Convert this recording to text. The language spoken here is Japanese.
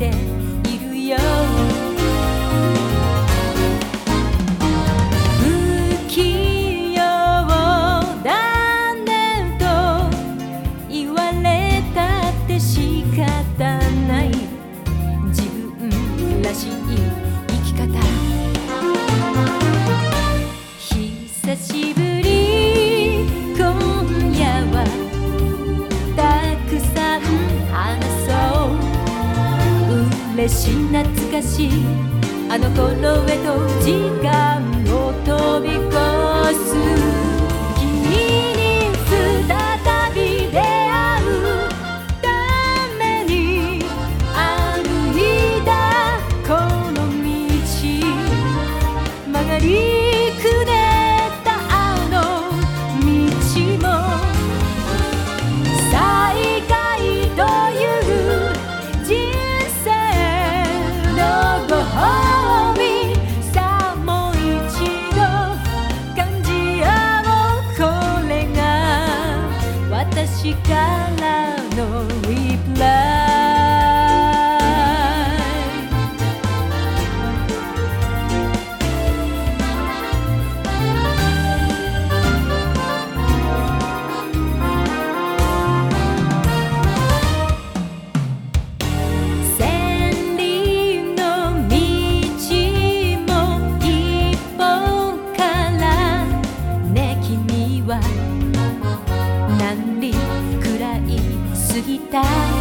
death. 飯懐かしい。あの頃へと時間を飛び越す。力からの待。